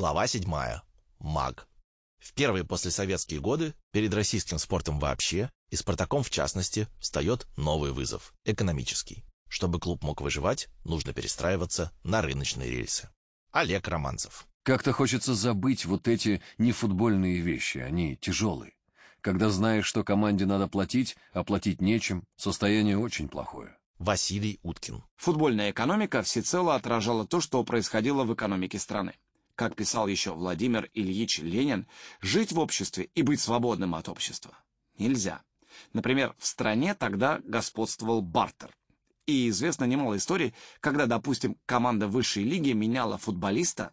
Глава 7. МАГ. В первые послесоветские годы перед российским спортом вообще и «Спартаком» в частности встает новый вызов – экономический. Чтобы клуб мог выживать, нужно перестраиваться на рыночные рельсы. Олег Романцев. Как-то хочется забыть вот эти нефутбольные вещи, они тяжелые. Когда знаешь, что команде надо платить, а платить нечем, состояние очень плохое. Василий Уткин. Футбольная экономика всецело отражала то, что происходило в экономике страны. Как писал еще Владимир Ильич Ленин, жить в обществе и быть свободным от общества нельзя. Например, в стране тогда господствовал бартер. И известно немало историй, когда, допустим, команда высшей лиги меняла футболиста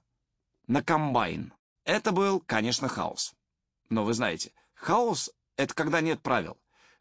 на комбайн. Это был, конечно, хаос. Но вы знаете, хаос — это когда нет правил.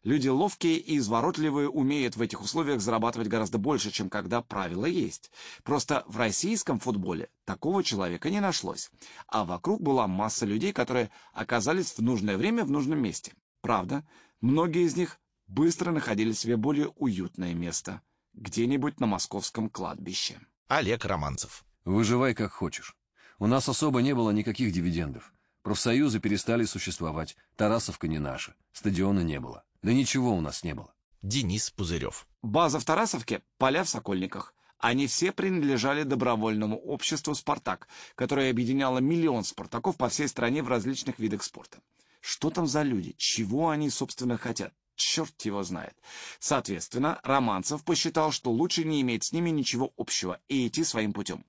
Люди ловкие и изворотливые умеют в этих условиях зарабатывать гораздо больше, чем когда правила есть. Просто в российском футболе такого человека не нашлось. А вокруг была масса людей, которые оказались в нужное время в нужном месте. Правда, многие из них быстро находили себе более уютное место. Где-нибудь на московском кладбище. Олег Романцев. Выживай как хочешь. У нас особо не было никаких дивидендов. Профсоюзы перестали существовать, Тарасовка не наша, стадиона не было. Да ничего у нас не было. Денис Пузырев. База в Тарасовке, поля в Сокольниках. Они все принадлежали добровольному обществу «Спартак», которое объединяло миллион «Спартаков» по всей стране в различных видах спорта. Что там за люди? Чего они, собственно, хотят? Черт его знает. Соответственно, Романцев посчитал, что лучше не иметь с ними ничего общего и идти своим путем.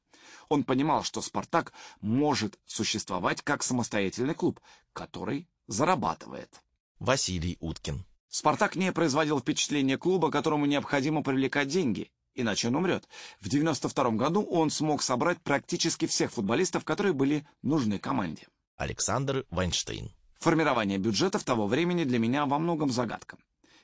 Он понимал, что «Спартак» может существовать как самостоятельный клуб, который зарабатывает. Василий Уткин. «Спартак» не производил впечатления клуба, которому необходимо привлекать деньги, иначе он умрет. В 92 году он смог собрать практически всех футболистов, которые были нужны команде. Александр Вайнштейн. Формирование бюджета в того времени для меня во многом загадка.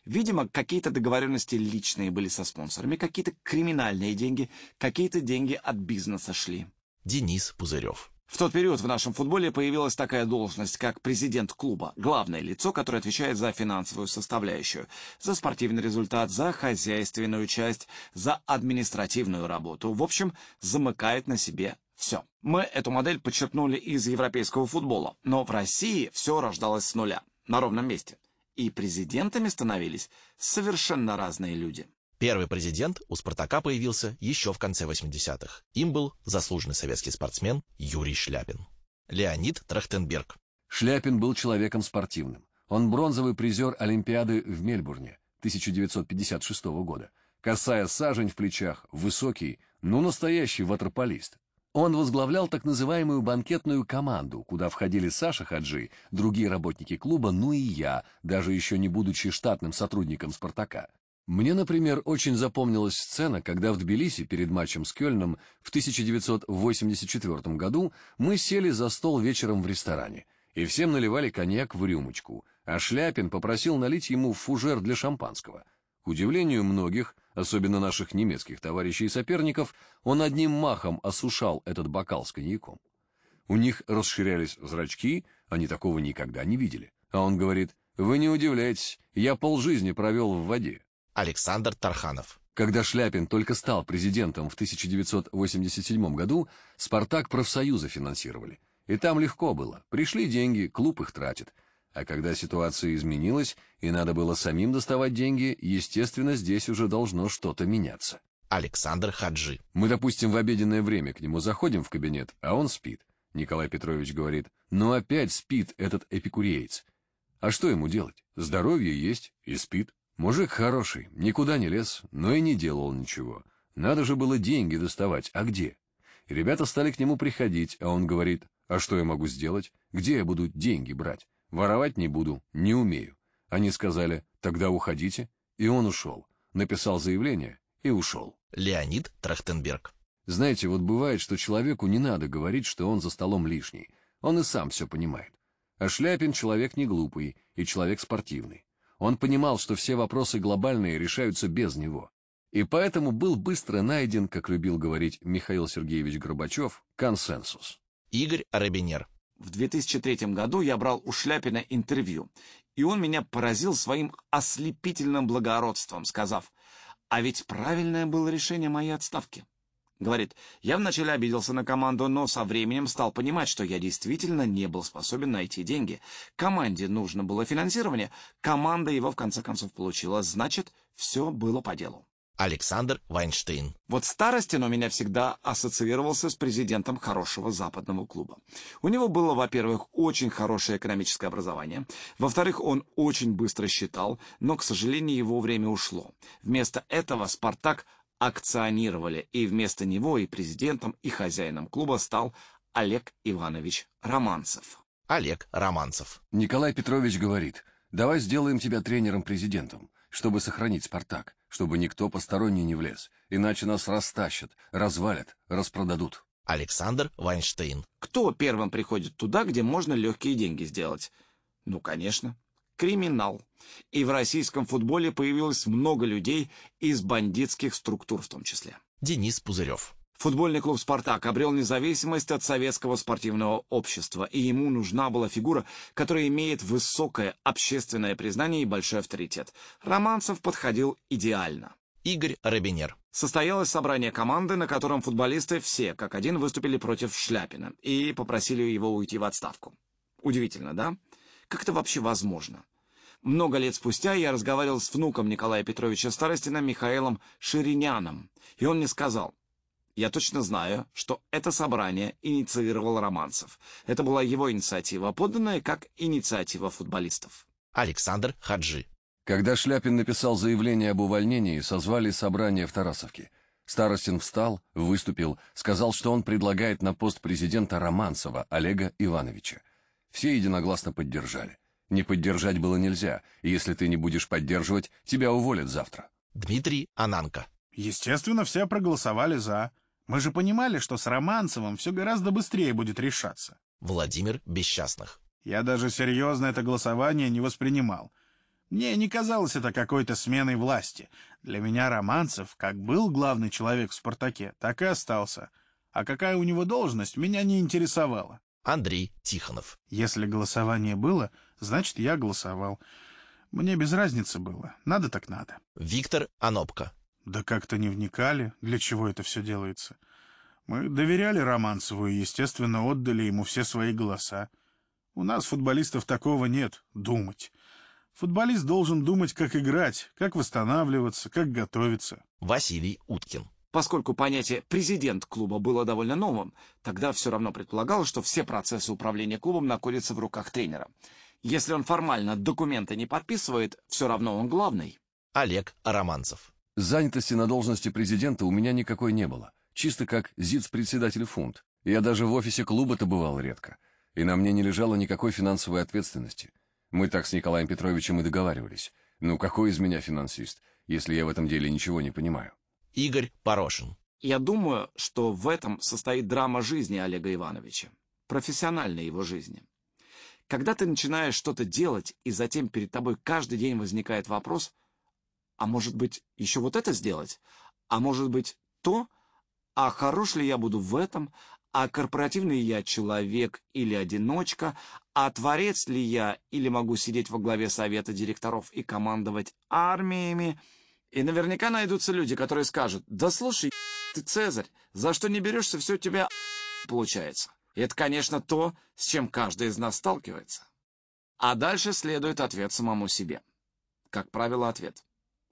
Видимо, какие-то договоренности личные были со спонсорами, какие-то криминальные деньги, какие-то деньги от бизнеса шли. Денис Пузырев. В тот период в нашем футболе появилась такая должность, как президент клуба, главное лицо, которое отвечает за финансовую составляющую, за спортивный результат, за хозяйственную часть, за административную работу. В общем, замыкает на себе все. Мы эту модель подчеркнули из европейского футбола, но в России все рождалось с нуля, на ровном месте и президентами становились совершенно разные люди. Первый президент у «Спартака» появился еще в конце 80-х. Им был заслуженный советский спортсмен Юрий Шляпин. Леонид Трахтенберг. Шляпин был человеком спортивным. Он бронзовый призер Олимпиады в Мельбурне 1956 года. Косая сажень в плечах, высокий, ну настоящий ватерполист. Он возглавлял так называемую банкетную команду, куда входили Саша Хаджи, другие работники клуба, ну и я, даже еще не будучи штатным сотрудником «Спартака». Мне, например, очень запомнилась сцена, когда в Тбилиси перед матчем с Кёльном в 1984 году мы сели за стол вечером в ресторане, и всем наливали коньяк в рюмочку, а Шляпин попросил налить ему фужер для шампанского. К удивлению многих, особенно наших немецких товарищей и соперников, он одним махом осушал этот бокал с коньяком. У них расширялись зрачки, они такого никогда не видели. А он говорит, вы не удивляйтесь, я полжизни провел в воде. Александр Тарханов. Когда Шляпин только стал президентом в 1987 году, «Спартак» профсоюзы финансировали. И там легко было. Пришли деньги, клуб их тратит. А когда ситуация изменилась, и надо было самим доставать деньги, естественно, здесь уже должно что-то меняться. Александр Хаджи. Мы, допустим, в обеденное время к нему заходим в кабинет, а он спит. Николай Петрович говорит, ну опять спит этот эпикуреец. А что ему делать? Здоровье есть и спит. Мужик хороший, никуда не лез, но и не делал ничего. Надо же было деньги доставать, а где? И ребята стали к нему приходить, а он говорит, а что я могу сделать? Где я буду деньги брать? Воровать не буду, не умею. Они сказали, тогда уходите. И он ушел. Написал заявление и ушел. Леонид Трахтенберг. Знаете, вот бывает, что человеку не надо говорить, что он за столом лишний. Он и сам все понимает. А Шляпин человек не глупый и человек спортивный. Он понимал, что все вопросы глобальные решаются без него. И поэтому был быстро найден, как любил говорить Михаил Сергеевич Горбачев, консенсус. Игорь Арабинер. В 2003 году я брал у Шляпина интервью, и он меня поразил своим ослепительным благородством, сказав, «А ведь правильное было решение моей отставки». Говорит, я вначале обиделся на команду, но со временем стал понимать, что я действительно не был способен найти деньги. Команде нужно было финансирование, команда его в конце концов получила, значит, все было по делу. Александр Вайнштейн. Вот Старостин у меня всегда ассоциировался с президентом хорошего западного клуба. У него было, во-первых, очень хорошее экономическое образование, во-вторых, он очень быстро считал, но, к сожалению, его время ушло. Вместо этого «Спартак» акционировали, и вместо него и президентом, и хозяином клуба стал Олег Иванович Романцев. Олег Романцев. Николай Петрович говорит, давай сделаем тебя тренером-президентом, чтобы сохранить «Спартак», чтобы никто посторонний не влез, иначе нас растащат, развалят, распродадут. Александр Вайнштейн. Кто первым приходит туда, где можно легкие деньги сделать? Ну, конечно, криминал. И в российском футболе появилось много людей из бандитских структур в том числе. Денис Пузырев. Футбольный клуб «Спартак» обрел независимость от советского спортивного общества, и ему нужна была фигура, которая имеет высокое общественное признание и большой авторитет. Романцев подходил идеально. Игорь Робинер. Состоялось собрание команды, на котором футболисты все, как один, выступили против Шляпина и попросили его уйти в отставку. Удивительно, да? Как это вообще возможно? Много лет спустя я разговаривал с внуком Николая Петровича Старостина Михаилом Шириняном, и он мне сказал, я точно знаю, что это собрание инициировал Романцев. Это была его инициатива, поданная как инициатива футболистов. Александр Хаджи. Когда Шляпин написал заявление об увольнении, созвали собрание в Тарасовке. Старостин встал, выступил, сказал, что он предлагает на пост президента Романцева Олега Ивановича. Все единогласно поддержали. Не поддержать было нельзя, и если ты не будешь поддерживать, тебя уволят завтра. Дмитрий Ананко. Естественно, все проголосовали «за». Мы же понимали, что с Романцевым все гораздо быстрее будет решаться. Владимир Бесчастных. Я даже серьезно это голосование не воспринимал. Мне не казалось это какой-то сменой власти. Для меня Романцев, как был главный человек в «Спартаке», так и остался. А какая у него должность, меня не интересовала. Андрей Тихонов. Если голосование было, значит, я голосовал. Мне без разницы было. Надо так надо. Виктор Анопко. Да как-то не вникали, для чего это все делается. Мы доверяли Романцеву и, естественно, отдали ему все свои голоса. У нас, футболистов, такого нет — думать. Футболист должен думать, как играть, как восстанавливаться, как готовиться. Василий Уткин. Поскольку понятие «президент клуба» было довольно новым, тогда все равно предполагалось, что все процессы управления клубом находятся в руках тренера. Если он формально документы не подписывает, все равно он главный. Олег Романцев. Занятости на должности президента у меня никакой не было. Чисто как ЗИЦ-председатель фунт. Я даже в офисе клуба-то бывал редко. И на мне не лежало никакой финансовой ответственности. Мы так с Николаем Петровичем и договаривались. Ну, какой из меня финансист, если я в этом деле ничего не понимаю? Игорь Порошин. Я думаю, что в этом состоит драма жизни Олега Ивановича. Профессиональной его жизни. Когда ты начинаешь что-то делать, и затем перед тобой каждый день возникает вопрос – а может быть, еще вот это сделать? А может быть, то? А хорош ли я буду в этом? А корпоративный я человек или одиночка? А творец ли я или могу сидеть во главе совета директоров и командовать армиями? И наверняка найдутся люди, которые скажут, да слушай, ты Цезарь, за что не берешься, все у тебя получается. И это, конечно, то, с чем каждый из нас сталкивается. А дальше следует ответ самому себе. Как правило, ответ.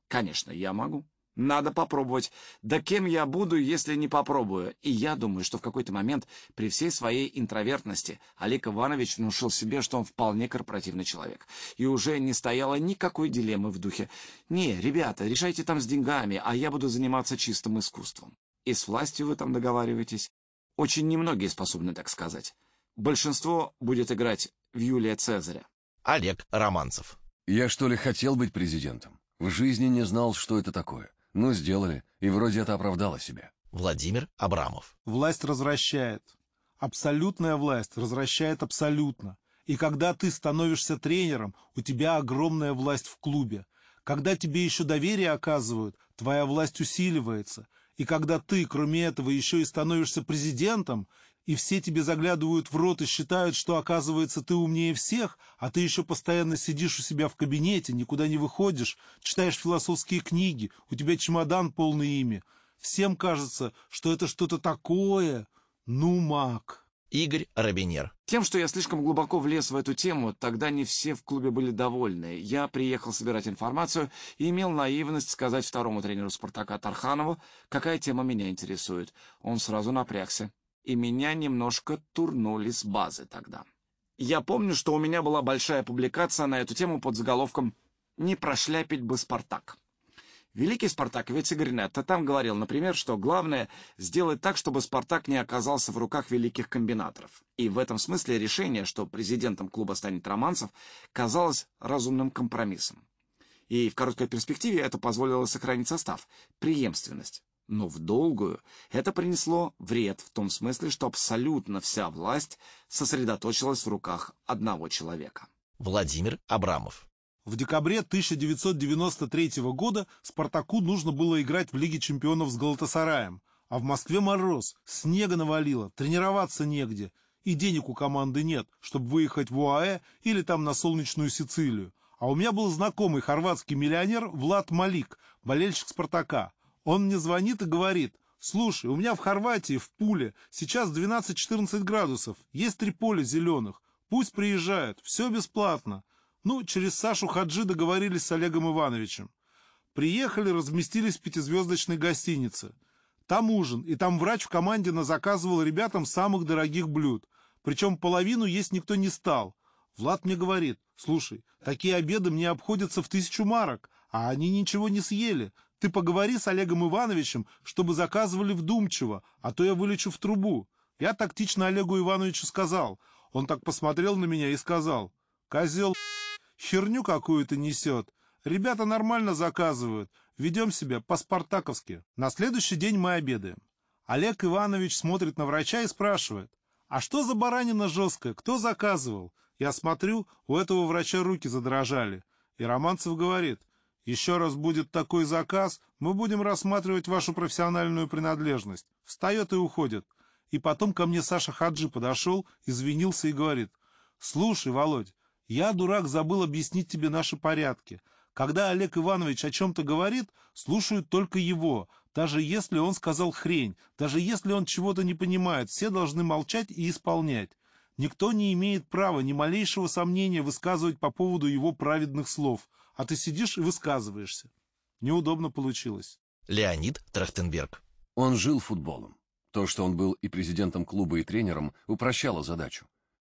Конечно, я могу. Надо попробовать. Да кем я буду, если не попробую? И я думаю, что в какой-то момент, при всей своей интровертности, Олег Иванович внушил себе, что он вполне корпоративный человек. И уже не стояло никакой дилеммы в духе «Не, ребята, решайте там с деньгами, а я буду заниматься чистым искусством». И с властью вы там договариваетесь. Очень немногие способны так сказать. Большинство будет играть в Юлия Цезаря. Олег Романцев. Я что ли хотел быть президентом? В жизни не знал, что это такое. Но сделали, и вроде это оправдало себя. Владимир Абрамов. Власть развращает. Абсолютная власть развращает абсолютно. И когда ты становишься тренером, у тебя огромная власть в клубе. Когда тебе еще доверие оказывают, твоя власть усиливается. И когда ты, кроме этого, еще и становишься президентом, и все тебе заглядывают в рот и считают, что, оказывается, ты умнее всех, а ты еще постоянно сидишь у себя в кабинете, никуда не выходишь, читаешь философские книги, у тебя чемодан полный ими. Всем кажется, что это что-то такое. Ну, маг. Игорь Робинер. Тем, что я слишком глубоко влез в эту тему, тогда не все в клубе были довольны. Я приехал собирать информацию и имел наивность сказать второму тренеру «Спартака» Тарханову, какая тема меня интересует. Он сразу напрягся. И меня немножко турнули с базы тогда. Я помню, что у меня была большая публикация на эту тему под заголовком «Не прошляпить бы Спартак». Великий спартаковец Игорь Нетто там говорил, например, что главное сделать так, чтобы Спартак не оказался в руках великих комбинаторов. И в этом смысле решение, что президентом клуба станет Романцев, казалось разумным компромиссом. И в короткой перспективе это позволило сохранить состав, преемственность. Но в долгую это принесло вред в том смысле, что абсолютно вся власть сосредоточилась в руках одного человека. Владимир Абрамов. В декабре 1993 года «Спартаку» нужно было играть в Лиге чемпионов с «Галатасараем», а в Москве мороз, снега навалило, тренироваться негде, и денег у команды нет, чтобы выехать в УАЭ или там на солнечную Сицилию. А у меня был знакомый хорватский миллионер Влад Малик, болельщик «Спартака». Он мне звонит и говорит, «Слушай, у меня в Хорватии, в Пуле, сейчас 12-14 градусов, есть три поля зеленых, пусть приезжают, все бесплатно». Ну, через Сашу Хаджи договорились с Олегом Ивановичем. Приехали, разместились в пятизвездочной гостинице. Там ужин, и там врач в команде назаказывал ребятам самых дорогих блюд. Причем половину есть никто не стал. Влад мне говорит, слушай, такие обеды мне обходятся в тысячу марок, а они ничего не съели. Ты поговори с Олегом Ивановичем, чтобы заказывали вдумчиво, а то я вылечу в трубу. Я тактично Олегу Ивановичу сказал. Он так посмотрел на меня и сказал, козел Херню какую-то несет. Ребята нормально заказывают. Ведем себя по-спартаковски. На следующий день мы обедаем. Олег Иванович смотрит на врача и спрашивает. А что за баранина жесткая? Кто заказывал? Я смотрю, у этого врача руки задрожали. И Романцев говорит. Еще раз будет такой заказ, мы будем рассматривать вашу профессиональную принадлежность. Встает и уходит. И потом ко мне Саша Хаджи подошел, извинился и говорит. Слушай, Володь, я, дурак, забыл объяснить тебе наши порядки. Когда Олег Иванович о чем-то говорит, слушают только его. Даже если он сказал хрень, даже если он чего-то не понимает, все должны молчать и исполнять. Никто не имеет права ни малейшего сомнения высказывать по поводу его праведных слов, а ты сидишь и высказываешься. Неудобно получилось. Леонид Трахтенберг. Он жил футболом. То, что он был и президентом клуба, и тренером, упрощало задачу.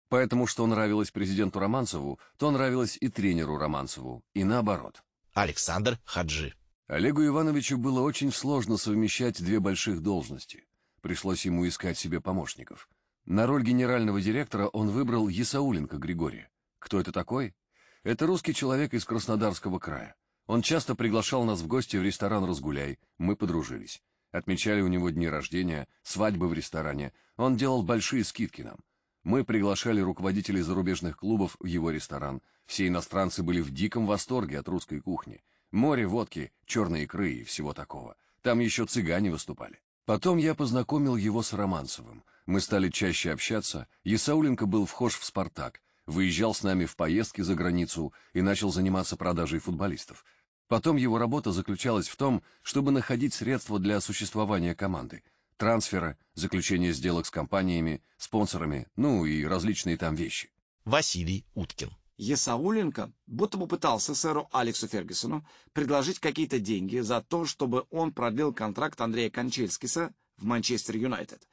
Поэтому, что нравилось президенту Романцеву, то нравилось и тренеру Романцеву, и наоборот. Александр Хаджи. Олегу Ивановичу было очень сложно совмещать две больших должности. Пришлось ему искать себе помощников. На роль генерального директора он выбрал Есауленко Григория. Кто это такой? Это русский человек из Краснодарского края. Он часто приглашал нас в гости в ресторан «Разгуляй», мы подружились. Отмечали у него дни рождения, свадьбы в ресторане. Он делал большие скидки нам. Мы приглашали руководителей зарубежных клубов в его ресторан. Все иностранцы были в диком восторге от русской кухни. Море водки, черные икры и всего такого. Там еще цыгане выступали. Потом я познакомил его с Романцевым. Мы стали чаще общаться. Есауленко был вхож в «Спартак», выезжал с нами в поездки за границу и начал заниматься продажей футболистов. Потом его работа заключалась в том, чтобы находить средства для существования команды — трансфера, заключение сделок с компаниями, спонсорами, ну и различные там вещи. Василий Уткин. Есауленко будто бы пытался сэру Алексу Фергюсону предложить какие-то деньги за то, чтобы он продлил контракт Андрея Кончельскиса в Манчестер Юнайтед.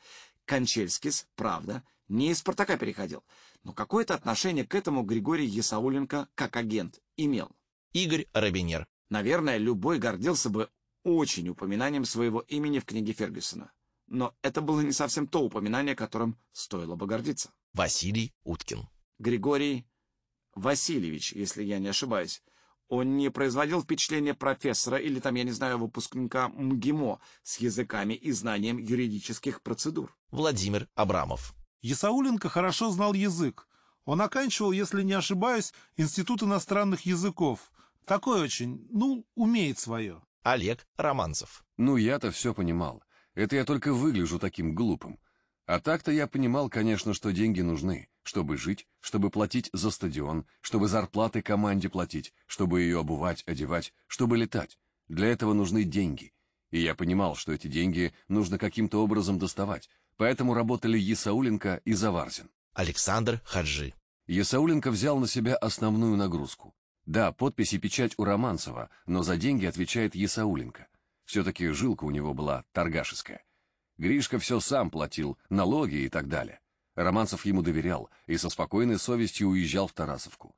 Кончельскис, правда, не из «Спартака» переходил, но какое-то отношение к этому Григорий Есауленко как агент имел. Игорь Робинер. Наверное, любой гордился бы очень упоминанием своего имени в книге Фергюсона но это было не совсем то упоминание, которым стоило бы гордиться. Василий Уткин. Григорий Васильевич, если я не ошибаюсь. Он не производил впечатления профессора или там, я не знаю, выпускника МГИМО с языками и знанием юридических процедур. Владимир Абрамов. Ясауленко хорошо знал язык. Он оканчивал, если не ошибаюсь, Институт иностранных языков. Такой очень, ну, умеет свое. Олег Романцев. Ну, я-то все понимал. Это я только выгляжу таким глупым. А так-то я понимал, конечно, что деньги нужны, чтобы жить, чтобы платить за стадион, чтобы зарплаты команде платить, чтобы ее обувать, одевать, чтобы летать. Для этого нужны деньги. И я понимал, что эти деньги нужно каким-то образом доставать, поэтому работали Есауленко и Заварзин. Александр Хаджи. Есауленко взял на себя основную нагрузку. Да, подпись и печать у Романцева, но за деньги отвечает Есауленко. Все-таки жилка у него была торгашеская. Гришка все сам платил, налоги и так далее. Романцев ему доверял и со спокойной совестью уезжал в Тарасовку.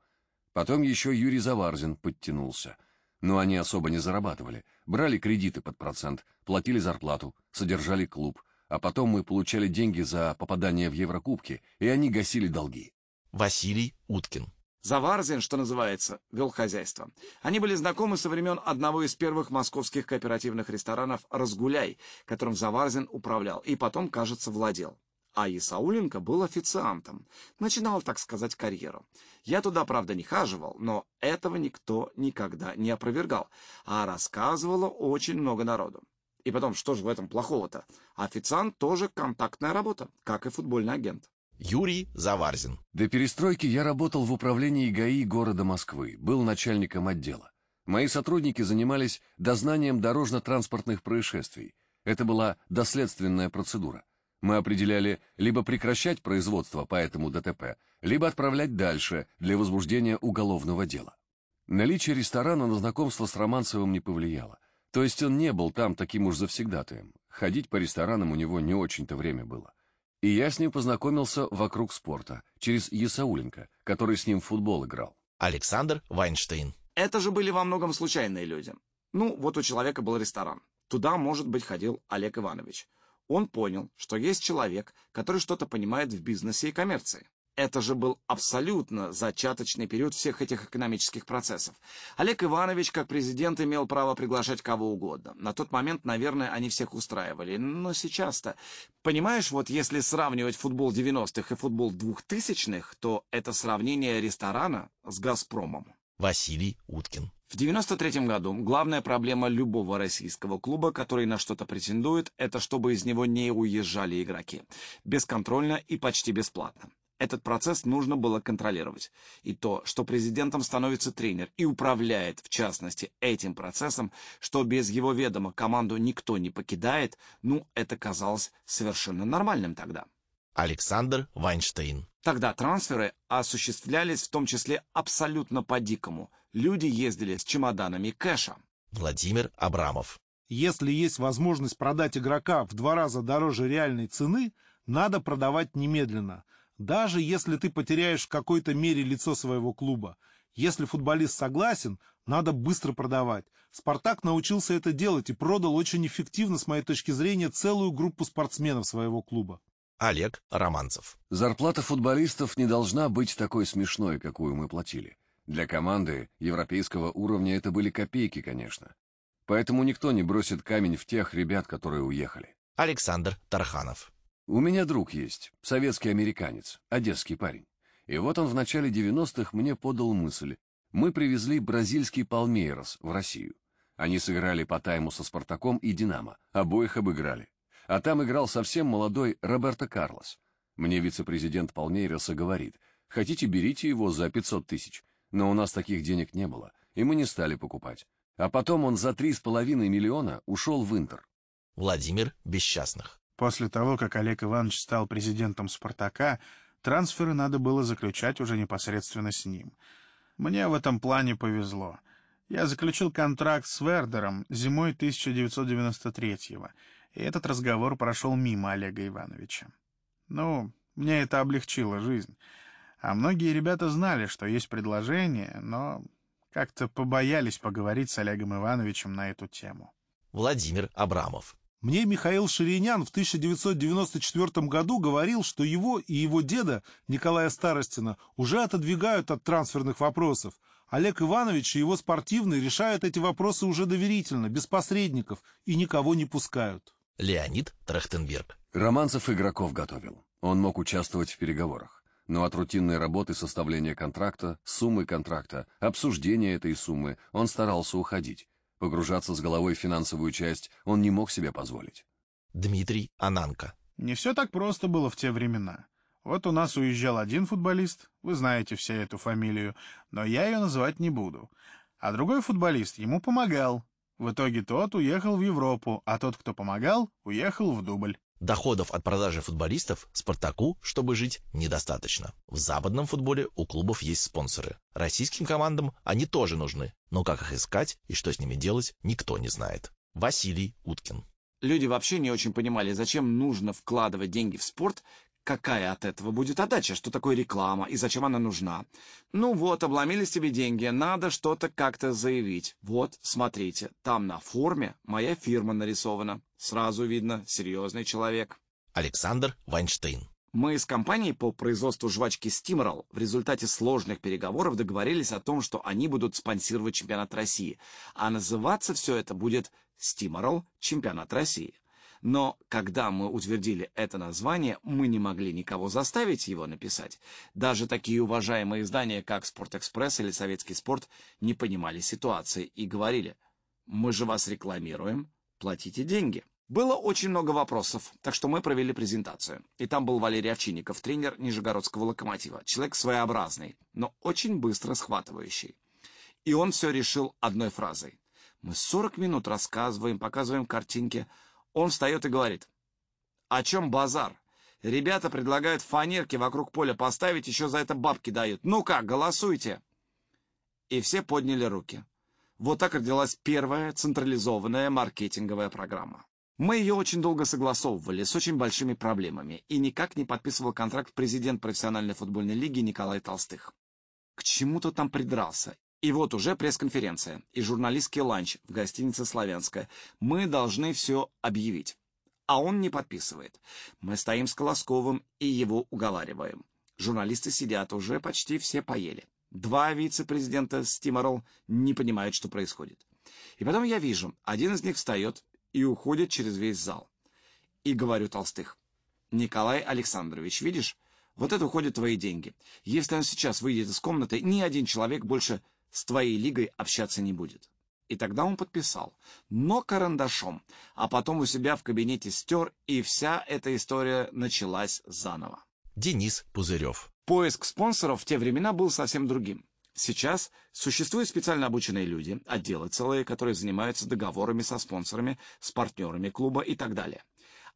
Потом еще Юрий Заварзин подтянулся. Но они особо не зарабатывали. Брали кредиты под процент, платили зарплату, содержали клуб. А потом мы получали деньги за попадание в Еврокубки, и они гасили долги. Василий Уткин. Заварзин, что называется, вел хозяйство. Они были знакомы со времен одного из первых московских кооперативных ресторанов «Разгуляй», которым Заварзин управлял и потом, кажется, владел. А Исауленко был официантом. Начинал, так сказать, карьеру. Я туда, правда, не хаживал, но этого никто никогда не опровергал, а рассказывало очень много народу. И потом, что же в этом плохого-то? Официант тоже контактная работа, как и футбольный агент. Юрий Заварзин. До перестройки я работал в управлении ГАИ города Москвы, был начальником отдела. Мои сотрудники занимались дознанием дорожно-транспортных происшествий. Это была доследственная процедура. Мы определяли либо прекращать производство по этому ДТП, либо отправлять дальше для возбуждения уголовного дела. Наличие ресторана на знакомство с Романцевым не повлияло. То есть он не был там таким уж завсегдатаем. Ходить по ресторанам у него не очень-то время было. И я с ним познакомился вокруг спорта, через Есауленко, который с ним в футбол играл. Александр Вайнштейн. Это же были во многом случайные люди. Ну, вот у человека был ресторан. Туда, может быть, ходил Олег Иванович он понял, что есть человек, который что-то понимает в бизнесе и коммерции. Это же был абсолютно зачаточный период всех этих экономических процессов. Олег Иванович, как президент, имел право приглашать кого угодно. На тот момент, наверное, они всех устраивали. Но сейчас-то... Понимаешь, вот если сравнивать футбол 90-х и футбол 2000-х, то это сравнение ресторана с «Газпромом». Василий Уткин. В 93 году главная проблема любого российского клуба, который на что-то претендует, это чтобы из него не уезжали игроки. Бесконтрольно и почти бесплатно. Этот процесс нужно было контролировать. И то, что президентом становится тренер и управляет, в частности, этим процессом, что без его ведома команду никто не покидает, ну, это казалось совершенно нормальным тогда. Александр Вайнштейн. Тогда трансферы осуществлялись в том числе абсолютно по-дикому. Люди ездили с чемоданами кэша. Владимир Абрамов. Если есть возможность продать игрока в два раза дороже реальной цены, надо продавать немедленно. Даже если ты потеряешь в какой-то мере лицо своего клуба. Если футболист согласен, надо быстро продавать. «Спартак» научился это делать и продал очень эффективно, с моей точки зрения, целую группу спортсменов своего клуба. Олег Романцев. Зарплата футболистов не должна быть такой смешной, какую мы платили. Для команды европейского уровня это были копейки, конечно. Поэтому никто не бросит камень в тех ребят, которые уехали. Александр Тарханов. У меня друг есть, советский американец, одесский парень. И вот он в начале 90-х мне подал мысль. Мы привезли бразильский Палмейрос в Россию. Они сыграли по тайму со Спартаком и Динамо, обоих обыграли а там играл совсем молодой Роберто Карлос. Мне вице-президент Палмейроса говорит, хотите, берите его за 500 тысяч, но у нас таких денег не было, и мы не стали покупать. А потом он за 3,5 миллиона ушел в Интер. Владимир Бесчастных. После того, как Олег Иванович стал президентом «Спартака», трансферы надо было заключать уже непосредственно с ним. Мне в этом плане повезло. Я заключил контракт с Вердером зимой 1993-го, и этот разговор прошел мимо Олега Ивановича. Ну, мне это облегчило жизнь. А многие ребята знали, что есть предложение, но как-то побоялись поговорить с Олегом Ивановичем на эту тему. Владимир Абрамов. Мне Михаил Ширинян в 1994 году говорил, что его и его деда, Николая Старостина, уже отодвигают от трансферных вопросов. Олег Иванович и его спортивные решают эти вопросы уже доверительно, без посредников, и никого не пускают. Леонид Трахтенберг. Романцев игроков готовил. Он мог участвовать в переговорах. Но от рутинной работы составления контракта, суммы контракта, обсуждения этой суммы он старался уходить. Погружаться с головой в финансовую часть он не мог себе позволить. Дмитрий Ананко. Не все так просто было в те времена. Вот у нас уезжал один футболист, вы знаете все эту фамилию, но я ее называть не буду. А другой футболист ему помогал. В итоге тот уехал в Европу, а тот, кто помогал, уехал в дубль. Доходов от продажи футболистов «Спартаку», чтобы жить, недостаточно. В западном футболе у клубов есть спонсоры. Российским командам они тоже нужны, но как их искать и что с ними делать, никто не знает. Василий Уткин. Люди вообще не очень понимали, зачем нужно вкладывать деньги в спорт, какая от этого будет отдача, что такое реклама и зачем она нужна. Ну вот, обломились тебе деньги, надо что-то как-то заявить. Вот, смотрите, там на форме моя фирма нарисована. Сразу видно, серьезный человек. Александр Вайнштейн. Мы с компанией по производству жвачки Steamroll в результате сложных переговоров договорились о том, что они будут спонсировать чемпионат России, а называться все это будет Steamroll Чемпионат России. Но когда мы утвердили это название, мы не могли никого заставить его написать. Даже такие уважаемые издания, как «Спортэкспресс» или «Советский спорт» не понимали ситуации и говорили, «Мы же вас рекламируем, платите деньги». Было очень много вопросов, так что мы провели презентацию. И там был Валерий Овчинников, тренер Нижегородского «Локомотива». Человек своеобразный, но очень быстро схватывающий. И он все решил одной фразой. Мы 40 минут рассказываем, показываем картинки, он встает и говорит. «О чем базар? Ребята предлагают фанерки вокруг поля поставить, еще за это бабки дают. Ну как, голосуйте!» И все подняли руки. Вот так родилась первая централизованная маркетинговая программа. Мы ее очень долго согласовывали, с очень большими проблемами, и никак не подписывал контракт президент профессиональной футбольной лиги Николай Толстых. К чему-то там придрался, и вот уже пресс-конференция и журналистский ланч в гостинице «Славянская». Мы должны все объявить. А он не подписывает. Мы стоим с Колосковым и его уговариваем. Журналисты сидят, уже почти все поели. Два вице-президента Стиморол не понимают, что происходит. И потом я вижу, один из них встает и уходит через весь зал. И говорю Толстых. «Николай Александрович, видишь, вот это уходят твои деньги. Если он сейчас выйдет из комнаты, ни один человек больше с твоей лигой общаться не будет. И тогда он подписал, но карандашом, а потом у себя в кабинете стер, и вся эта история началась заново. Денис Пузырев. Поиск спонсоров в те времена был совсем другим. Сейчас существуют специально обученные люди, отделы целые, которые занимаются договорами со спонсорами, с партнерами клуба и так далее.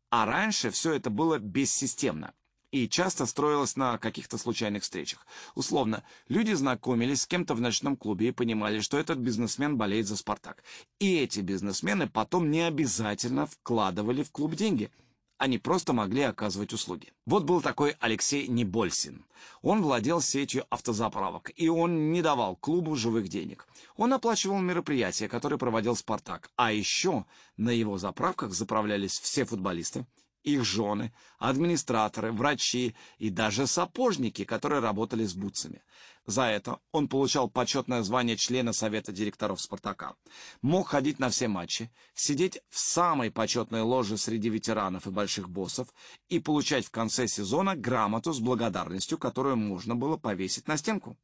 А раньше все это было бессистемно и часто строилась на каких-то случайных встречах. Условно, люди знакомились с кем-то в ночном клубе и понимали, что этот бизнесмен болеет за «Спартак». И эти бизнесмены потом не обязательно вкладывали в клуб деньги. Они просто могли оказывать услуги. Вот был такой Алексей Небольсин. Он владел сетью автозаправок, и он не давал клубу живых денег. Он оплачивал мероприятия, которые проводил «Спартак». А еще на его заправках заправлялись все футболисты, их жены, администраторы, врачи и даже сапожники, которые работали с бутсами. За это он получал почетное звание члена Совета директоров «Спартака». Мог ходить на все матчи, сидеть в самой почетной ложе среди ветеранов и больших боссов и получать в конце сезона грамоту с благодарностью, которую можно было повесить на стенку.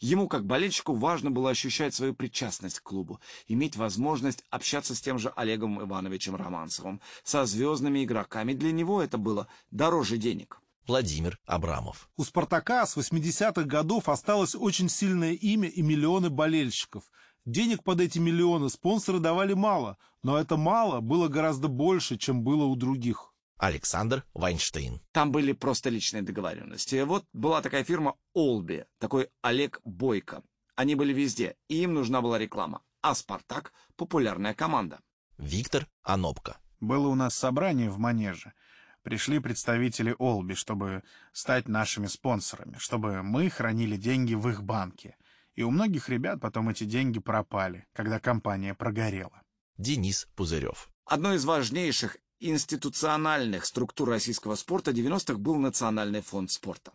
Ему, как болельщику, важно было ощущать свою причастность к клубу, иметь возможность общаться с тем же Олегом Ивановичем Романцевым, со звездными игроками. Для него это было дороже денег. Владимир Абрамов. У «Спартака» с 80-х годов осталось очень сильное имя и миллионы болельщиков. Денег под эти миллионы спонсоры давали мало, но это мало было гораздо больше, чем было у других. Александр Вайнштейн. Там были просто личные договоренности. Вот была такая фирма Олби, такой Олег Бойко. Они были везде, и им нужна была реклама. А «Спартак» — популярная команда. Виктор Анопко. Было у нас собрание в Манеже. Пришли представители Олби, чтобы стать нашими спонсорами, чтобы мы хранили деньги в их банке. И у многих ребят потом эти деньги пропали, когда компания прогорела. Денис Пузырев. Одной из важнейших институциональных структур российского спорта 90-х был Национальный фонд спорта.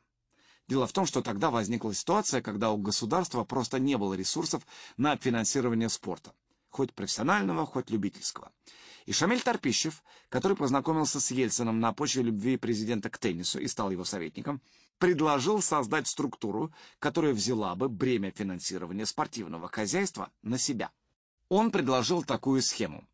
Дело в том, что тогда возникла ситуация, когда у государства просто не было ресурсов на финансирование спорта, хоть профессионального, хоть любительского. И Шамиль Торпищев, который познакомился с Ельцином на почве любви президента к теннису и стал его советником, предложил создать структуру, которая взяла бы бремя финансирования спортивного хозяйства на себя. Он предложил такую схему.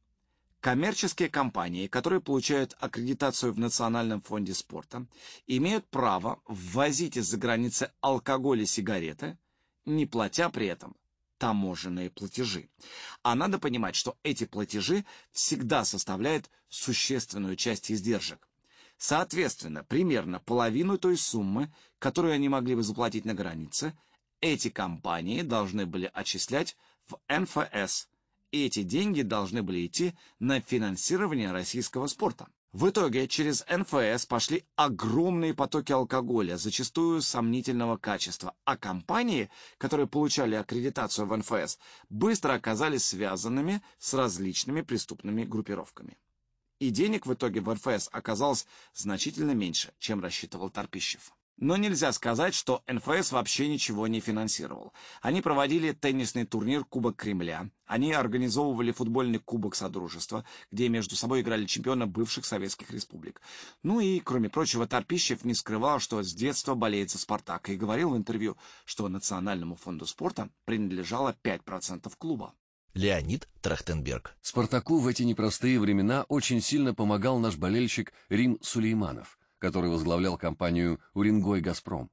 Коммерческие компании, которые получают аккредитацию в Национальном фонде спорта, имеют право ввозить из-за границы алкоголь и сигареты, не платя при этом таможенные платежи. А надо понимать, что эти платежи всегда составляют существенную часть издержек. Соответственно, примерно половину той суммы, которую они могли бы заплатить на границе, эти компании должны были отчислять в НФС, эти деньги должны были идти на финансирование российского спорта. В итоге через НФС пошли огромные потоки алкоголя, зачастую сомнительного качества, а компании, которые получали аккредитацию в НФС, быстро оказались связанными с различными преступными группировками. И денег в итоге в НФС оказалось значительно меньше, чем рассчитывал Торпищев. Но нельзя сказать, что НФС вообще ничего не финансировал. Они проводили теннисный турнир Кубок Кремля, они организовывали футбольный Кубок Содружества, где между собой играли чемпионы бывших советских республик. Ну и, кроме прочего, Торпищев не скрывал, что с детства болеет за «Спартак», и говорил в интервью, что Национальному фонду спорта принадлежало 5% клуба. Леонид Трахтенберг. «Спартаку» в эти непростые времена очень сильно помогал наш болельщик Рим Сулейманов – который возглавлял компанию «Уренгой Газпром».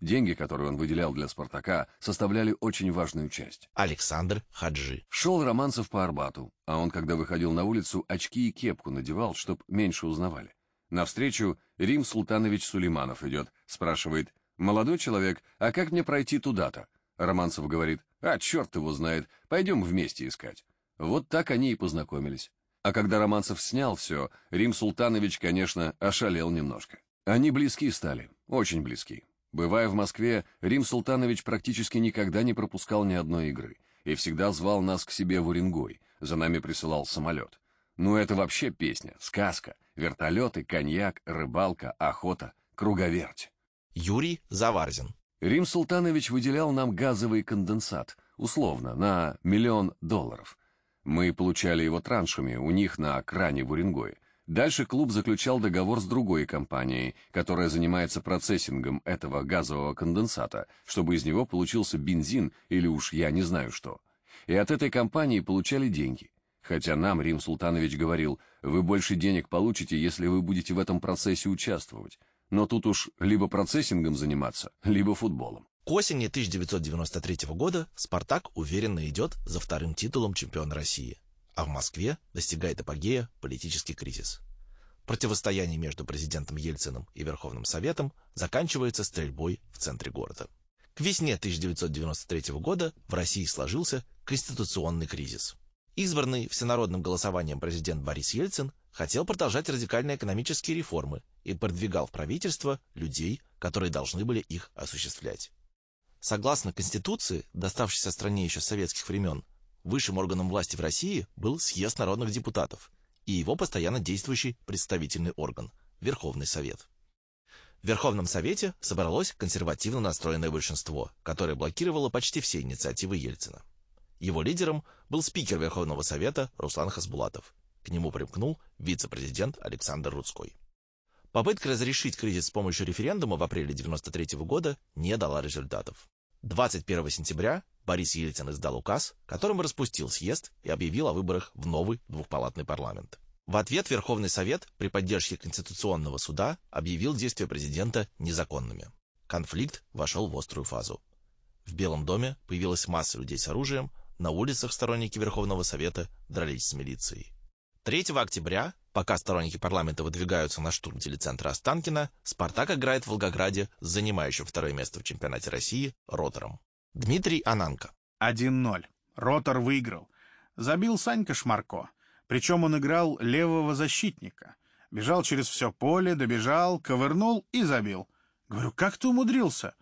Деньги, которые он выделял для «Спартака», составляли очень важную часть. Александр Хаджи. Шел Романцев по Арбату, а он, когда выходил на улицу, очки и кепку надевал, чтоб меньше узнавали. Навстречу Рим Султанович Сулейманов идет, спрашивает, «Молодой человек, а как мне пройти туда-то?» Романцев говорит, «А, черт его знает, пойдем вместе искать». Вот так они и познакомились. А когда Романцев снял все, Рим Султанович, конечно, ошалел немножко. Они близки стали, очень близки. Бывая в Москве, Рим Султанович практически никогда не пропускал ни одной игры и всегда звал нас к себе в Уренгой, за нами присылал самолет. Ну это вообще песня, сказка, вертолеты, коньяк, рыбалка, охота, круговерть. Юрий Заварзин. Рим Султанович выделял нам газовый конденсат, условно, на миллион долларов – мы получали его траншами у них на кране в Уренгое. Дальше клуб заключал договор с другой компанией, которая занимается процессингом этого газового конденсата, чтобы из него получился бензин или уж я не знаю что. И от этой компании получали деньги. Хотя нам Рим Султанович говорил, вы больше денег получите, если вы будете в этом процессе участвовать. Но тут уж либо процессингом заниматься, либо футболом. К осени 1993 года «Спартак» уверенно идет за вторым титулом чемпиона России, а в Москве достигает апогея политический кризис. Противостояние между президентом Ельциным и Верховным Советом заканчивается стрельбой в центре города. К весне 1993 года в России сложился конституционный кризис. Избранный всенародным голосованием президент Борис Ельцин хотел продолжать радикальные экономические реформы и продвигал в правительство людей, которые должны были их осуществлять. Согласно Конституции, доставшейся стране еще советских времен, высшим органом власти в России был съезд народных депутатов и его постоянно действующий представительный орган – Верховный Совет. В Верховном Совете собралось консервативно настроенное большинство, которое блокировало почти все инициативы Ельцина. Его лидером был спикер Верховного Совета Руслан Хасбулатов. К нему примкнул вице-президент Александр Рудской. Попытка разрешить кризис с помощью референдума в апреле 1993 года не дала результатов. 21 сентября Борис Ельцин издал указ, которым распустил съезд и объявил о выборах в новый двухпалатный парламент. В ответ Верховный Совет при поддержке Конституционного суда объявил действия президента незаконными. Конфликт вошел в острую фазу. В Белом доме появилась масса людей с оружием, на улицах сторонники Верховного Совета дрались с милицией. 3 октября, пока сторонники парламента выдвигаются на штурм телецентра Останкина, «Спартак» играет в Волгограде с занимающим второе место в чемпионате России «Ротором». Дмитрий Ананко. 1-0. Ротор выиграл. Забил Санька Шмарко. Причем он играл левого защитника. Бежал через все поле, добежал, ковырнул и забил. Говорю, как ты умудрился?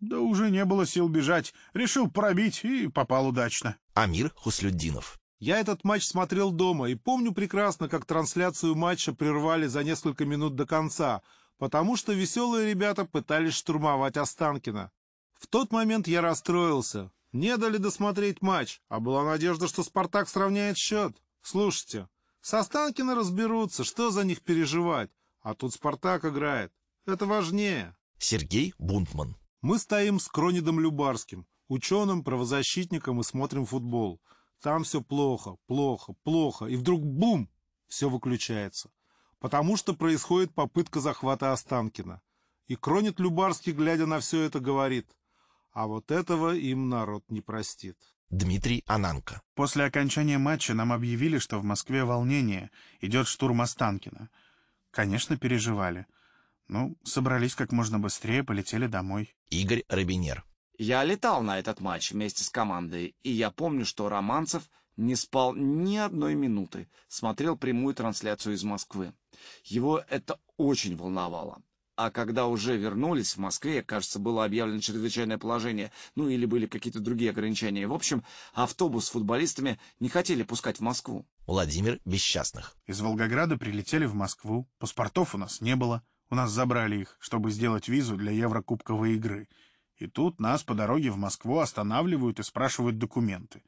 Да уже не было сил бежать. Решил пробить и попал удачно. Амир Хуслюддинов. Я этот матч смотрел дома и помню прекрасно, как трансляцию матча прервали за несколько минут до конца, потому что веселые ребята пытались штурмовать Останкина. В тот момент я расстроился. Не дали досмотреть матч, а была надежда, что «Спартак» сравняет счет. Слушайте, с Останкина разберутся, что за них переживать. А тут «Спартак» играет. Это важнее. Сергей Бунтман. Мы стоим с Кронидом Любарским, ученым, правозащитником и смотрим футбол. Там все плохо, плохо, плохо, и вдруг бум! Все выключается. Потому что происходит попытка захвата Останкина. И Кронит Любарский, глядя на все это, говорит, а вот этого им народ не простит. Дмитрий Ананко. После окончания матча нам объявили, что в Москве волнение, идет штурм Останкина. Конечно, переживали. Ну, собрались как можно быстрее, полетели домой. Игорь Робинер. Я летал на этот матч вместе с командой, и я помню, что Романцев не спал ни одной минуты, смотрел прямую трансляцию из Москвы. Его это очень волновало. А когда уже вернулись в Москве, кажется, было объявлено чрезвычайное положение, ну или были какие-то другие ограничения. В общем, автобус с футболистами не хотели пускать в Москву. Владимир Бесчастных. Из Волгограда прилетели в Москву. Паспортов у нас не было. У нас забрали их, чтобы сделать визу для Еврокубковой игры. И тут нас по дороге в Москву останавливают и спрашивают документы.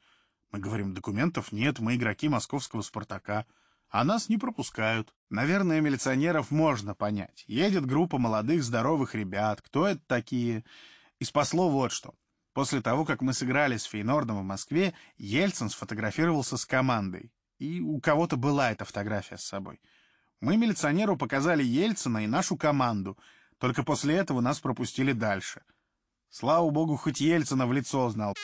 Мы говорим, документов нет, мы игроки московского «Спартака». А нас не пропускают. Наверное, милиционеров можно понять. Едет группа молодых здоровых ребят. Кто это такие? И спасло вот что. После того, как мы сыграли с Фейнордом в Москве, Ельцин сфотографировался с командой. И у кого-то была эта фотография с собой. Мы милиционеру показали Ельцина и нашу команду. Только после этого нас пропустили дальше. Слава богу, хоть Ельцина в лицо знал.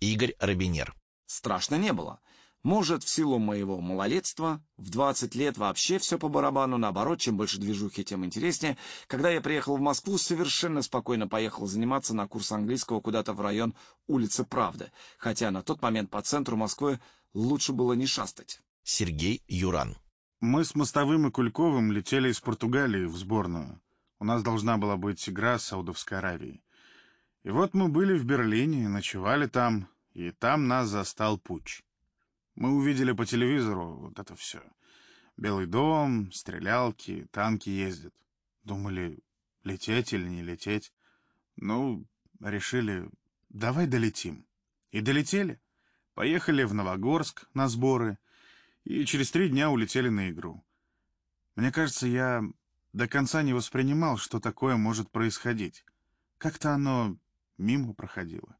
Игорь Робинер. Страшно не было. Может, в силу моего малолетства, в 20 лет вообще все по барабану, наоборот, чем больше движухи, тем интереснее. Когда я приехал в Москву, совершенно спокойно поехал заниматься на курс английского куда-то в район улицы Правды, хотя на тот момент по центру Москвы лучше было не шастать. Сергей Юран. Мы с Мостовым и Кульковым летели из Португалии в сборную. У нас должна была быть игра с Саудовской Аравией. И вот мы были в Берлине, ночевали там, и там нас застал путь. Мы увидели по телевизору вот это все. Белый дом, стрелялки, танки ездят. Думали, лететь или не лететь. Ну, решили, давай долетим. И долетели. Поехали в Новогорск на сборы, и через три дня улетели на игру. Мне кажется, я до конца не воспринимал, что такое может происходить. Как-то оно мимо проходило.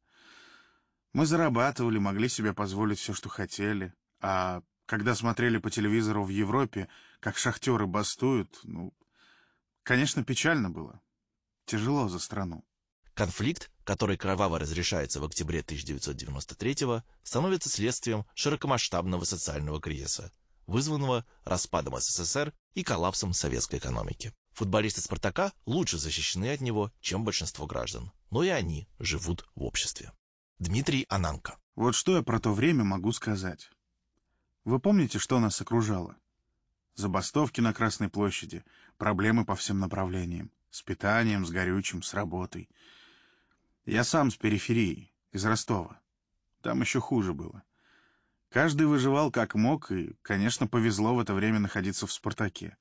Мы зарабатывали, могли себе позволить все, что хотели. А когда смотрели по телевизору в Европе, как шахтеры бастуют, ну, конечно, печально было. Тяжело за страну. Конфликт, который кроваво разрешается в октябре 1993-го, становится следствием широкомасштабного социального кризиса, вызванного распадом СССР и коллапсом советской экономики. Футболисты «Спартака» лучше защищены от него, чем большинство граждан, но и они живут в обществе. Дмитрий Ананко. Вот что я про то время могу сказать. Вы помните, что нас окружало? Забастовки на Красной площади, проблемы по всем направлениям, с питанием, с горючим, с работой. Я сам с периферии, из Ростова. Там еще хуже было. Каждый выживал как мог, и, конечно, повезло в это время находиться в «Спартаке».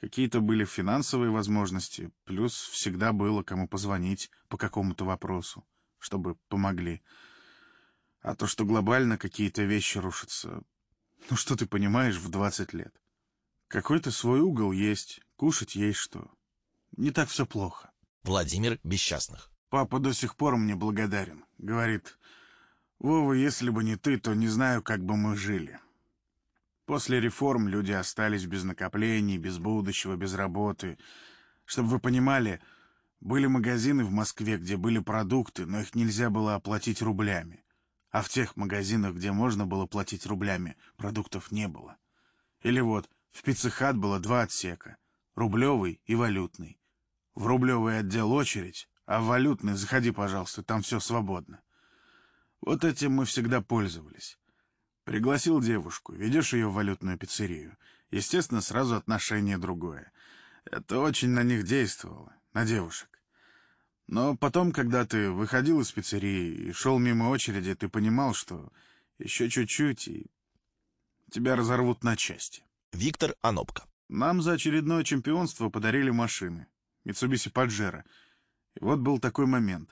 Какие-то были финансовые возможности, плюс всегда было кому позвонить по какому-то вопросу чтобы помогли. А то, что глобально какие-то вещи рушатся, ну что ты понимаешь в 20 лет? Какой-то свой угол есть, кушать есть что. Не так все плохо. Владимир Бесчастных. Папа до сих пор мне благодарен. Говорит, Вова, если бы не ты, то не знаю, как бы мы жили. После реформ люди остались без накоплений, без будущего, без работы. Чтобы вы понимали, были магазины в Москве, где были продукты, но их нельзя было оплатить рублями. А в тех магазинах, где можно было платить рублями, продуктов не было. Или вот, в пиццехат было два отсека — рублевый и валютный. В рублевый отдел очередь, а в валютный заходи, пожалуйста, там все свободно. Вот этим мы всегда пользовались. Пригласил девушку, ведешь ее в валютную пиццерию. Естественно, сразу отношение другое. Это очень на них действовало, на девушек. Но потом, когда ты выходил из пиццерии и шел мимо очереди, ты понимал, что еще чуть-чуть, и тебя разорвут на части. Виктор Анопко. Нам за очередное чемпионство подарили машины. Mitsubishi Pajero. И вот был такой момент.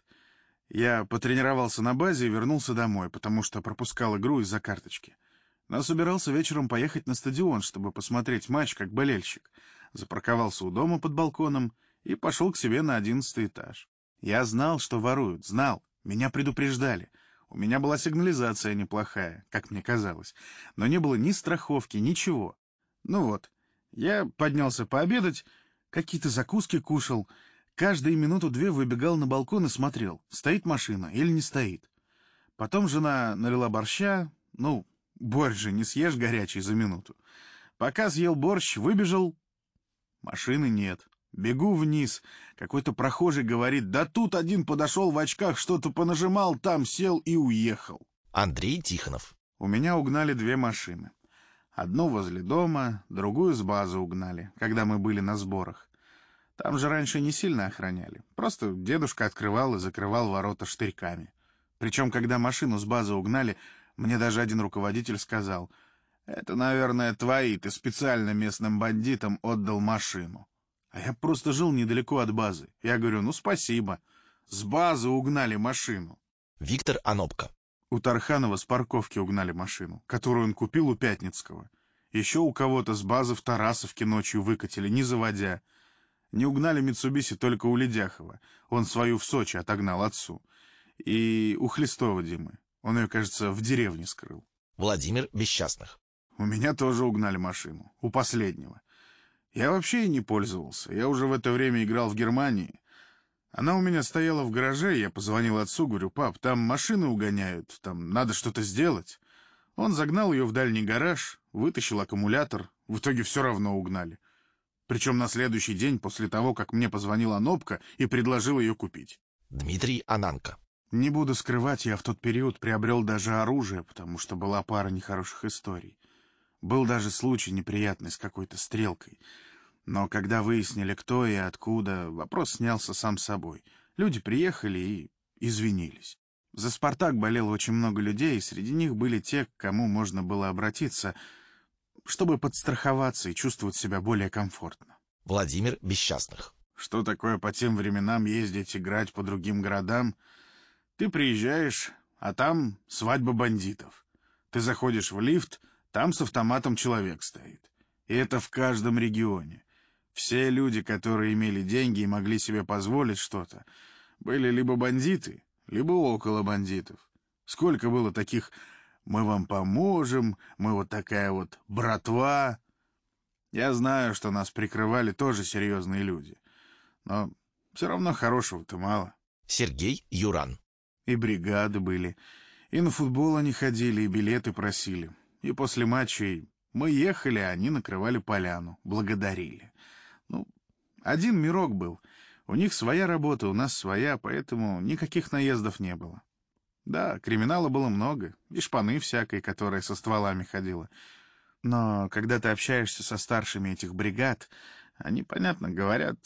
Я потренировался на базе и вернулся домой, потому что пропускал игру из-за карточки. Нас убирался вечером поехать на стадион, чтобы посмотреть матч как болельщик. Запарковался у дома под балконом и пошел к себе на одиннадцатый этаж. Я знал, что воруют, знал. Меня предупреждали. У меня была сигнализация неплохая, как мне казалось. Но не было ни страховки, ничего. Ну вот, я поднялся пообедать, какие-то закуски кушал. Каждые минуту-две выбегал на балкон и смотрел, стоит машина или не стоит. Потом жена налила борща, ну, борщ же не съешь горячий за минуту. Пока съел борщ, выбежал, машины нет. Бегу вниз, какой-то прохожий говорит, да тут один подошел в очках, что-то понажимал, там сел и уехал. Андрей Тихонов. У меня угнали две машины. Одну возле дома, другую с базы угнали, когда мы были на сборах. Там же раньше не сильно охраняли. Просто дедушка открывал и закрывал ворота штырьками. Причем, когда машину с базы угнали, мне даже один руководитель сказал, «Это, наверное, твои, ты специально местным бандитам отдал машину». А я просто жил недалеко от базы. Я говорю, ну спасибо. С базы угнали машину. Виктор Анопко. У Тарханова с парковки угнали машину, которую он купил у Пятницкого. Еще у кого-то с базы в Тарасовке ночью выкатили, не заводя. Не угнали Митсубиси только у Ледяхова. Он свою в Сочи отогнал отцу. И у Хлестова Димы. Он ее, кажется, в деревне скрыл. Владимир Бесчастных. У меня тоже угнали машину. У последнего. Я вообще и не пользовался. Я уже в это время играл в Германии. Она у меня стояла в гараже, я позвонил отцу, говорю, пап, там машины угоняют, там надо что-то сделать. Он загнал ее в дальний гараж, вытащил аккумулятор, в итоге все равно угнали. Причем на следующий день после того, как мне позвонила Нобка и предложил ее купить. Дмитрий Ананко. Не буду скрывать, я в тот период приобрел даже оружие, потому что была пара нехороших историй. Был даже случай неприятный с какой-то стрелкой — но когда выяснили, кто и откуда, вопрос снялся сам собой. Люди приехали и извинились. За «Спартак» болело очень много людей, и среди них были те, к кому можно было обратиться, чтобы подстраховаться и чувствовать себя более комфортно. Владимир Бесчастных. Что такое по тем временам ездить играть по другим городам? Ты приезжаешь, а там свадьба бандитов. Ты заходишь в лифт, там с автоматом человек стоит. И это в каждом регионе. Все люди, которые имели деньги и могли себе позволить что-то, были либо бандиты, либо около бандитов. Сколько было таких «мы вам поможем», «мы вот такая вот братва». Я знаю, что нас прикрывали тоже серьезные люди, но все равно хорошего-то мало. Сергей Юран. И бригады были, и на футбол они ходили, и билеты просили. И после матчей мы ехали, а они накрывали поляну, благодарили. Ну, один мирок был. У них своя работа, у нас своя, поэтому никаких наездов не было. Да, криминала было много, и шпаны всякой, которая со стволами ходила. Но когда ты общаешься со старшими этих бригад, они, понятно, говорят,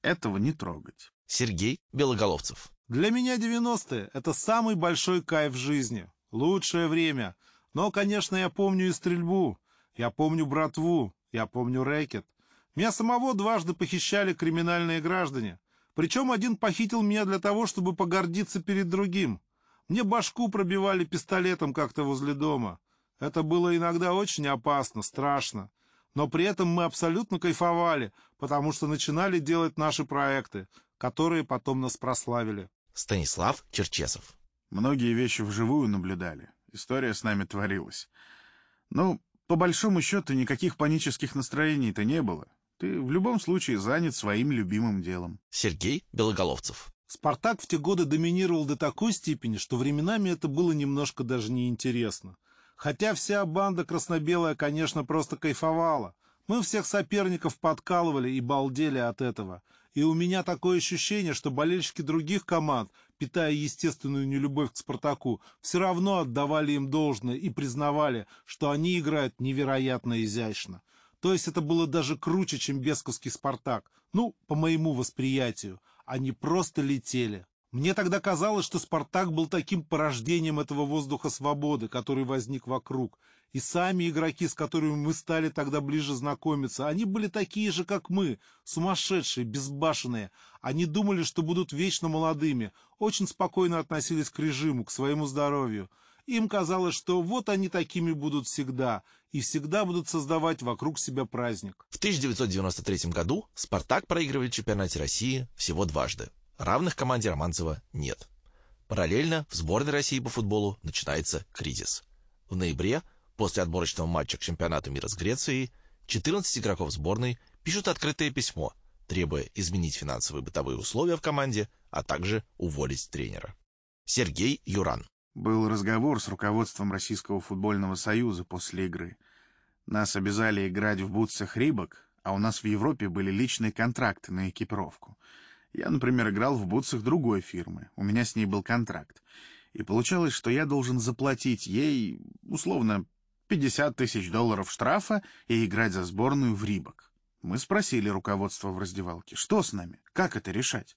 этого не трогать. Сергей Белоголовцев. Для меня 90-е — это самый большой кайф жизни. Лучшее время. Но, конечно, я помню и стрельбу. Я помню братву. Я помню рэкет. Меня самого дважды похищали криминальные граждане. Причем один похитил меня для того, чтобы погордиться перед другим. Мне башку пробивали пистолетом как-то возле дома. Это было иногда очень опасно, страшно. Но при этом мы абсолютно кайфовали, потому что начинали делать наши проекты, которые потом нас прославили. Станислав Черчесов. Многие вещи вживую наблюдали. История с нами творилась. Ну, по большому счету, никаких панических настроений-то не было. Ты в любом случае занят своим любимым делом. Сергей Белоголовцев. «Спартак» в те годы доминировал до такой степени, что временами это было немножко даже неинтересно. Хотя вся банда красно-белая, конечно, просто кайфовала. Мы всех соперников подкалывали и балдели от этого. И у меня такое ощущение, что болельщики других команд, питая естественную нелюбовь к «Спартаку», все равно отдавали им должное и признавали, что они играют невероятно изящно. То есть это было даже круче, чем бесковский «Спартак». Ну, по моему восприятию. Они просто летели. Мне тогда казалось, что «Спартак» был таким порождением этого воздуха свободы, который возник вокруг. И сами игроки, с которыми мы стали тогда ближе знакомиться, они были такие же, как мы, сумасшедшие, безбашенные. Они думали, что будут вечно молодыми, очень спокойно относились к режиму, к своему здоровью. Им казалось, что вот они такими будут всегда, и всегда будут создавать вокруг себя праздник. В 1993 году «Спартак» проигрывает в чемпионате России всего дважды. Равных команде Романцева нет. Параллельно в сборной России по футболу начинается кризис. В ноябре, после отборочного матча к чемпионату мира с Грецией, 14 игроков сборной пишут открытое письмо, требуя изменить финансовые бытовые условия в команде, а также уволить тренера. Сергей Юран. Был разговор с руководством Российского футбольного союза после игры. Нас обязали играть в бутсах Рибок, а у нас в Европе были личные контракты на экипировку. Я, например, играл в бутсах другой фирмы, у меня с ней был контракт. И получалось, что я должен заплатить ей, условно, 50 тысяч долларов штрафа и играть за сборную в Рибок. Мы спросили руководство в раздевалке, что с нами, как это решать?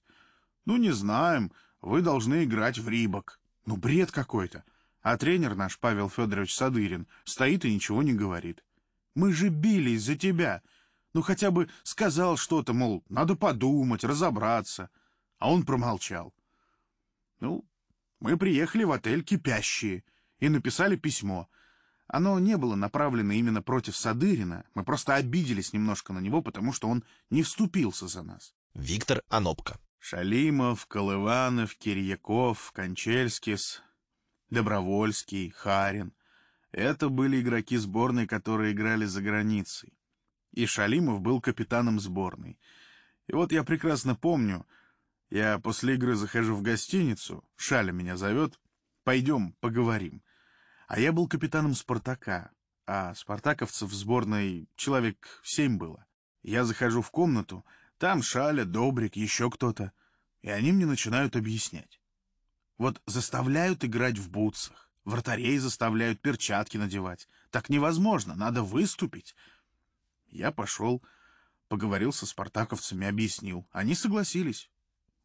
Ну, не знаем, вы должны играть в Рибок. Ну, бред какой-то. А тренер наш, Павел Федорович Садырин, стоит и ничего не говорит. Мы же бились за тебя. Ну, хотя бы сказал что-то, мол, надо подумать, разобраться. А он промолчал. Ну, мы приехали в отель «Кипящие» и написали письмо. Оно не было направлено именно против Садырина. Мы просто обиделись немножко на него, потому что он не вступился за нас. Виктор Анопко. Шалимов, Колыванов, Кирьяков, Кончельскис, Добровольский, Харин. Это были игроки сборной, которые играли за границей. И Шалимов был капитаном сборной. И вот я прекрасно помню, я после игры захожу в гостиницу, Шаля меня зовет, пойдем, поговорим. А я был капитаном «Спартака», а спартаковцев в сборной человек семь было. Я захожу в комнату, там Шаля, Добрик, еще кто-то. И они мне начинают объяснять. Вот заставляют играть в бутсах, вратарей заставляют перчатки надевать. Так невозможно, надо выступить. Я пошел, поговорил со спартаковцами, объяснил. Они согласились.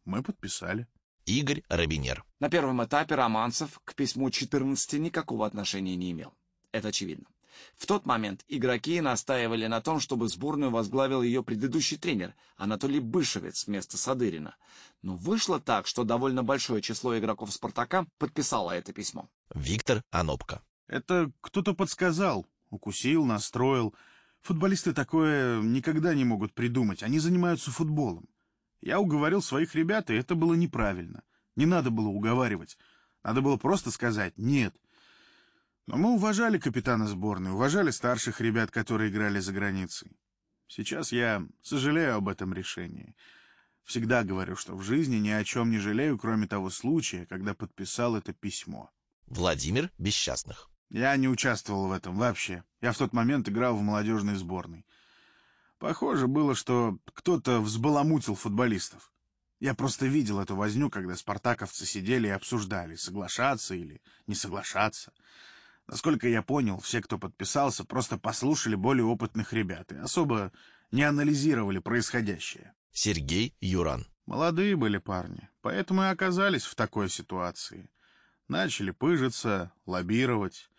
Мы подписали. Игорь Робинер. На первом этапе Романцев к письму 14 никакого отношения не имел. Это очевидно. В тот момент игроки настаивали на том, чтобы сборную возглавил ее предыдущий тренер Анатолий Бышевец вместо Садырина. Но вышло так, что довольно большое число игроков «Спартака» подписало это письмо. Виктор Анопко. Это кто-то подсказал, укусил, настроил. Футболисты такое никогда не могут придумать, они занимаются футболом. Я уговорил своих ребят, и это было неправильно. Не надо было уговаривать. Надо было просто сказать «нет». Но мы уважали капитана сборной, уважали старших ребят, которые играли за границей. Сейчас я сожалею об этом решении. Всегда говорю, что в жизни ни о чем не жалею, кроме того случая, когда подписал это письмо. Владимир Бесчастных. Я не участвовал в этом вообще. Я в тот момент играл в молодежной сборной. Похоже было, что кто-то взбаламутил футболистов. Я просто видел эту возню, когда спартаковцы сидели и обсуждали, соглашаться или не соглашаться. Насколько я понял, все, кто подписался, просто послушали более опытных ребят и особо не анализировали происходящее. Сергей Юран. Молодые были парни, поэтому и оказались в такой ситуации. Начали пыжиться, лоббировать.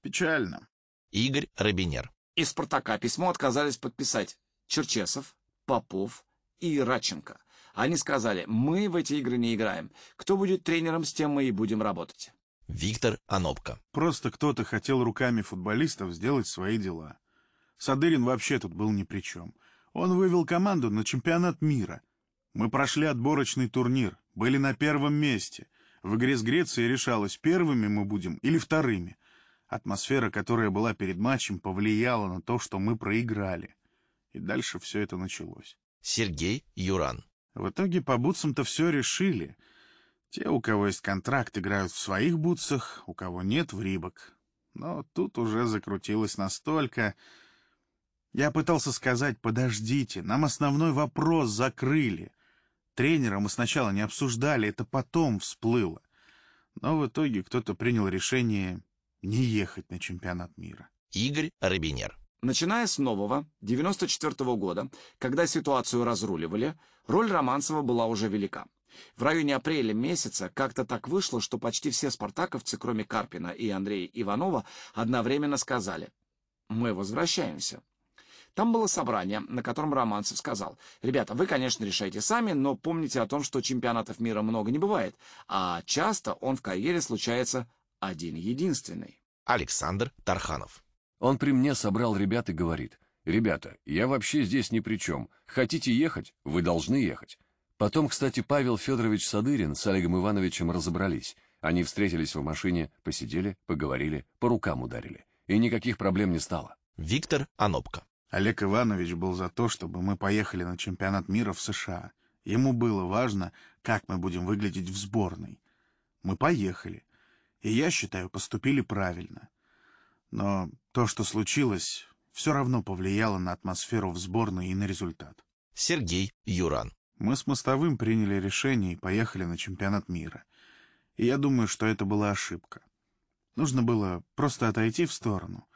Печально. Игорь Робинер. Из «Спартака» письмо отказались подписать Черчесов, Попов и Радченко. Они сказали, мы в эти игры не играем. Кто будет тренером, с тем мы и будем работать. Виктор Анопко. Просто кто-то хотел руками футболистов сделать свои дела. Садырин вообще тут был ни при чем. Он вывел команду на чемпионат мира. Мы прошли отборочный турнир, были на первом месте. В игре с Грецией решалось, первыми мы будем или вторыми. Атмосфера, которая была перед матчем, повлияла на то, что мы проиграли. И дальше все это началось. Сергей Юран. В итоге по бутсам-то все решили — те, у кого есть контракт, играют в своих бутсах, у кого нет — в Рибок. Но тут уже закрутилось настолько... Я пытался сказать, подождите, нам основной вопрос закрыли. Тренера мы сначала не обсуждали, это потом всплыло. Но в итоге кто-то принял решение не ехать на чемпионат мира. Игорь Робинер. Начиная с нового, 94 -го года, когда ситуацию разруливали, роль Романцева была уже велика. В районе апреля месяца как-то так вышло, что почти все спартаковцы, кроме Карпина и Андрея Иванова, одновременно сказали «Мы возвращаемся». Там было собрание, на котором Романцев сказал, «Ребята, вы, конечно, решайте сами, но помните о том, что чемпионатов мира много не бывает, а часто он в карьере случается один-единственный». Александр Тарханов. Он при мне собрал ребят и говорит, «Ребята, я вообще здесь ни при чем. Хотите ехать? Вы должны ехать. Потом, кстати, Павел Федорович Садырин с Олегом Ивановичем разобрались. Они встретились в машине, посидели, поговорили, по рукам ударили. И никаких проблем не стало. Виктор Анопко. Олег Иванович был за то, чтобы мы поехали на чемпионат мира в США. Ему было важно, как мы будем выглядеть в сборной. Мы поехали. И я считаю, поступили правильно. Но то, что случилось, все равно повлияло на атмосферу в сборной и на результат. Сергей Юран. Мы с Мостовым приняли решение и поехали на чемпионат мира. И я думаю, что это была ошибка. Нужно было просто отойти в сторону.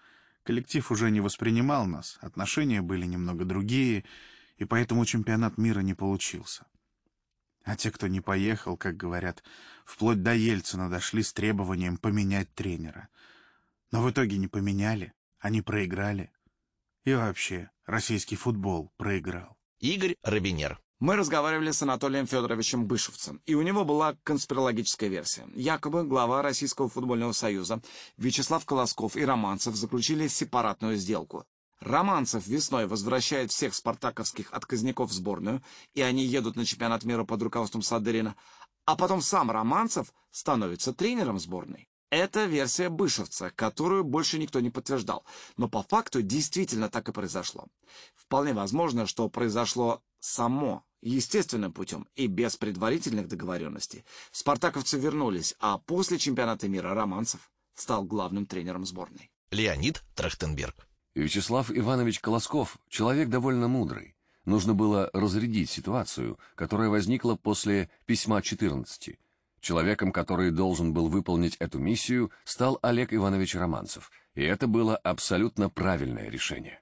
Коллектив уже не воспринимал нас, отношения были немного другие, и поэтому чемпионат мира не получился. А те, кто не поехал, как говорят, вплоть до Ельцина дошли с требованием поменять тренера. Но в итоге не поменяли, они проиграли. И вообще, российский футбол проиграл. Игорь Робинер. Мы разговаривали с Анатолием Федоровичем Бышевцем, и у него была конспирологическая версия. Якобы глава Российского футбольного союза Вячеслав Колосков и Романцев заключили сепаратную сделку. Романцев весной возвращает всех спартаковских отказников в сборную, и они едут на чемпионат мира под руководством Садырина, а потом сам Романцев становится тренером сборной. Это версия Бышевца, которую больше никто не подтверждал, но по факту действительно так и произошло. Вполне возможно, что произошло само естественным путем и без предварительных договоренностей. Спартаковцы вернулись, а после чемпионата мира Романцев стал главным тренером сборной. Леонид Трахтенберг. Вячеслав Иванович Колосков – человек довольно мудрый. Нужно было разрядить ситуацию, которая возникла после письма 14. Человеком, который должен был выполнить эту миссию, стал Олег Иванович Романцев, и это было абсолютно правильное решение.